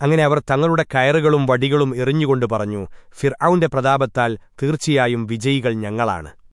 അങ്ങനെ അവർ തങ്ങളുടെ കയറുകളും വടികളും എറിഞ്ഞുകൊണ്ട് പറഞ്ഞു ഫിർ പ്രതാപത്താൽ തീർച്ചയായും വിജയികൾ ഞങ്ങളാണ്.